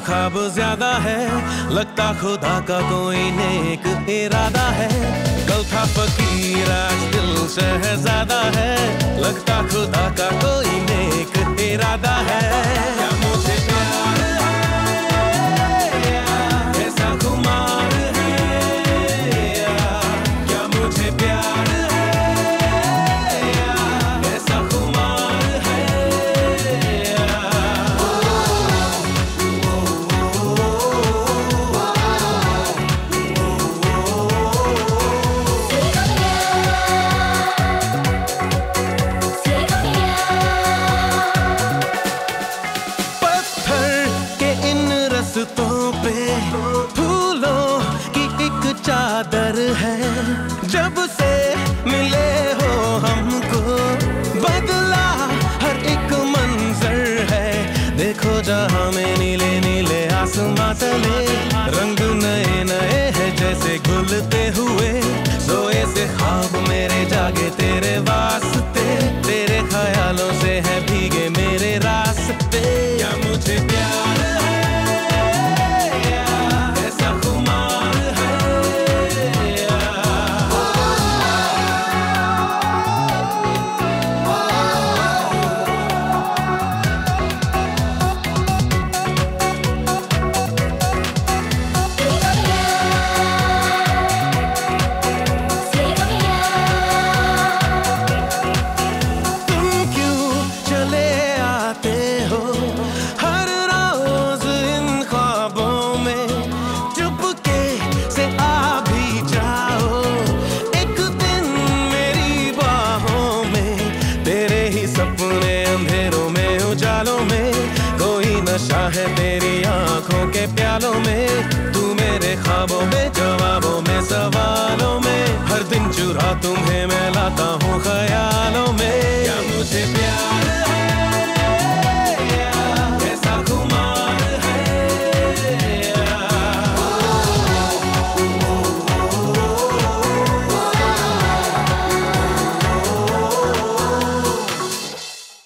ख्वाब ज़्यादा है, लगता खुदा का कोई नेक इरादा है। कल था फकीर, आज दिल शहजादा है, लगता खुदा का कोई नेक देखो जहाँ में नीले नीले आसमां तले। रंग नए नए है जैसे घुलते हुए। सोए से ख्वाब मेरे जागे तेरे वास्ते सपने अंधेरों में उजालों में कोई नशा है तेरी आँखों के प्यालों में।